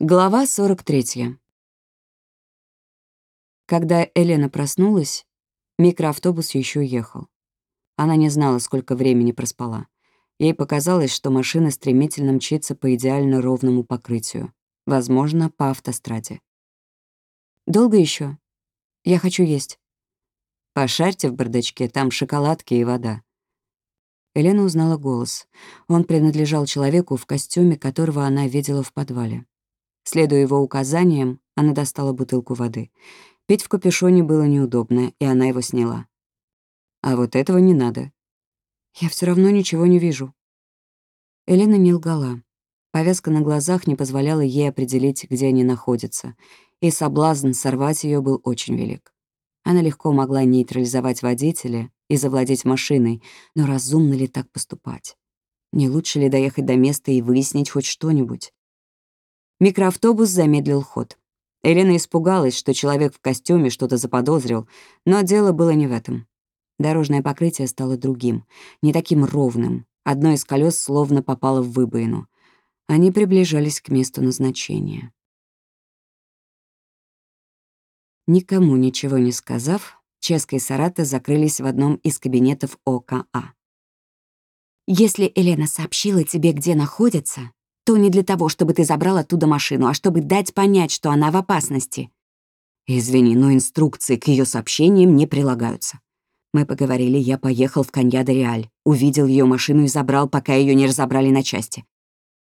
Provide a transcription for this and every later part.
Глава 43. Когда Елена проснулась, микроавтобус еще ехал. Она не знала, сколько времени проспала. Ей показалось, что машина стремительно мчится по идеально ровному покрытию, возможно, по автостраде. «Долго еще? Я хочу есть». «Пошарьте в бардачке, там шоколадки и вода». Елена узнала голос. Он принадлежал человеку в костюме, которого она видела в подвале. Следуя его указаниям, она достала бутылку воды. Пить в капюшоне было неудобно, и она его сняла. А вот этого не надо. Я все равно ничего не вижу. Елена не лгала. Повязка на глазах не позволяла ей определить, где они находятся, и соблазн сорвать ее был очень велик. Она легко могла нейтрализовать водителя и завладеть машиной, но разумно ли так поступать? Не лучше ли доехать до места и выяснить хоть что-нибудь? Микроавтобус замедлил ход. Елена испугалась, что человек в костюме что-то заподозрил, но дело было не в этом. Дорожное покрытие стало другим, не таким ровным. Одно из колес словно попало в выбоину. Они приближались к месту назначения. Никому ничего не сказав, Ческа и Сарата закрылись в одном из кабинетов ОКА. «Если Елена сообщила тебе, где находится, то не для того, чтобы ты забрал оттуда машину, а чтобы дать понять, что она в опасности. Извини, но инструкции к ее сообщениям не прилагаются. Мы поговорили, я поехал в Каньяда-Реаль, увидел ее машину и забрал, пока ее не разобрали на части.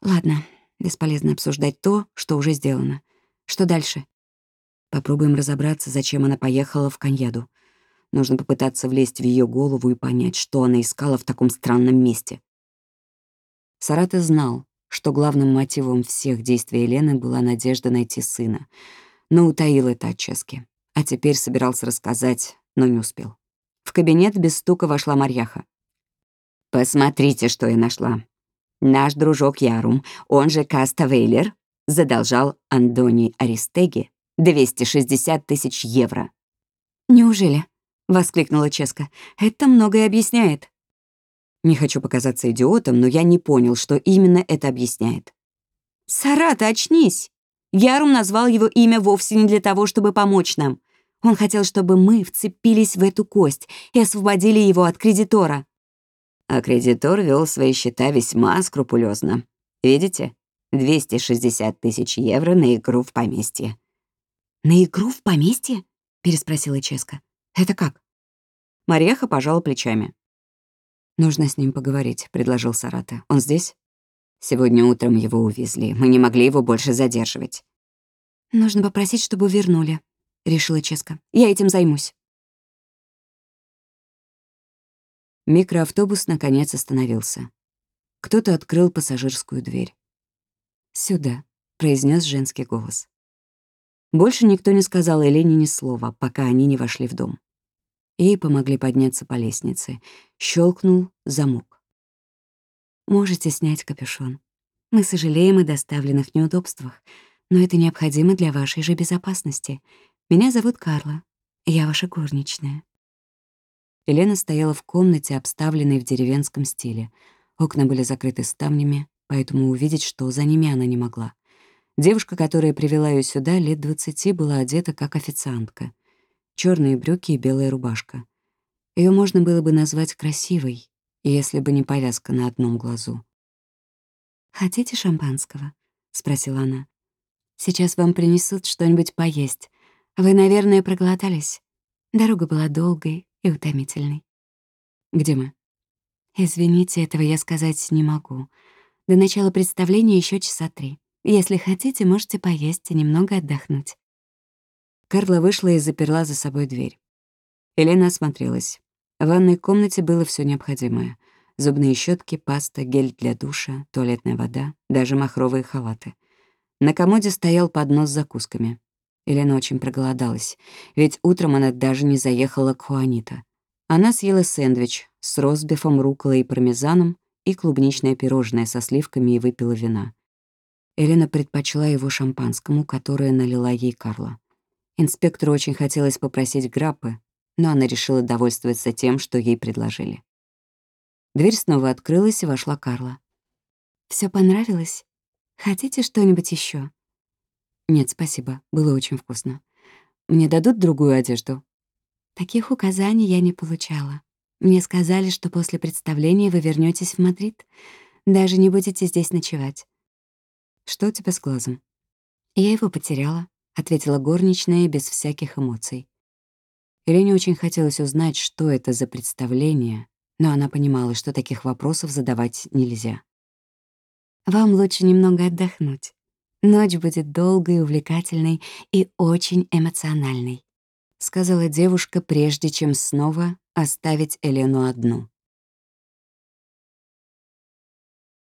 Ладно, бесполезно обсуждать то, что уже сделано. Что дальше? Попробуем разобраться, зачем она поехала в Каньяду. Нужно попытаться влезть в ее голову и понять, что она искала в таком странном месте. Сарата знал, что главным мотивом всех действий Елены была надежда найти сына, но утаил это от Чески. А теперь собирался рассказать, но не успел. В кабинет без стука вошла Марьяха. «Посмотрите, что я нашла. Наш дружок Ярум, он же Каста Вейлер, задолжал Андони Аристеги 260 тысяч евро». «Неужели?» — воскликнула Ческа. «Это многое объясняет». Не хочу показаться идиотом, но я не понял, что именно это объясняет. «Сарата, очнись! Ярум назвал его имя вовсе не для того, чтобы помочь нам. Он хотел, чтобы мы вцепились в эту кость и освободили его от кредитора». А кредитор вел свои счета весьма скрупулезно. Видите? 260 тысяч евро на игру в поместье. «На игру в поместье?» — переспросила Ческа. «Это как?» Марьяха пожала плечами. «Нужно с ним поговорить», — предложил Сарата. «Он здесь?» «Сегодня утром его увезли. Мы не могли его больше задерживать». «Нужно попросить, чтобы вернули», — решила Ческа. «Я этим займусь». Микроавтобус наконец остановился. Кто-то открыл пассажирскую дверь. «Сюда», — произнес женский голос. Больше никто не сказал Елене ни слова, пока они не вошли в дом. Ей помогли подняться по лестнице. Щелкнул замок. «Можете снять капюшон. Мы сожалеем о доставленных неудобствах, но это необходимо для вашей же безопасности. Меня зовут Карла. Я ваша горничная». Елена стояла в комнате, обставленной в деревенском стиле. Окна были закрыты ставнями, поэтому увидеть, что за ними она не могла. Девушка, которая привела ее сюда, лет двадцати, была одета как официантка черные брюки и белая рубашка. Ее можно было бы назвать красивой, если бы не повязка на одном глазу. «Хотите шампанского?» — спросила она. «Сейчас вам принесут что-нибудь поесть. Вы, наверное, проголодались. Дорога была долгой и утомительной». «Где мы?» «Извините, этого я сказать не могу. До начала представления еще часа три. Если хотите, можете поесть и немного отдохнуть». Карла вышла и заперла за собой дверь. Елена осмотрелась. В ванной комнате было все необходимое. Зубные щетки, паста, гель для душа, туалетная вода, даже махровые халаты. На комоде стоял поднос с закусками. Елена очень проголодалась, ведь утром она даже не заехала к Хуанита. Она съела сэндвич с ростбифом, руколой и пармезаном и клубничное пирожное со сливками и выпила вина. Елена предпочла его шампанскому, которое налила ей Карла. Инспектору очень хотелось попросить граппы, но она решила довольствоваться тем, что ей предложили. Дверь снова открылась, и вошла Карла. Все понравилось? Хотите что-нибудь еще? Нет, спасибо, было очень вкусно. Мне дадут другую одежду? Таких указаний я не получала. Мне сказали, что после представления вы вернётесь в Мадрид. Даже не будете здесь ночевать. Что у тебя с глазом? Я его потеряла, ответила горничная без всяких эмоций. Ирине очень хотелось узнать, что это за представление, но она понимала, что таких вопросов задавать нельзя. Вам лучше немного отдохнуть. Ночь будет долгой, увлекательной и очень эмоциональной», — сказала девушка, прежде чем снова оставить Елену одну.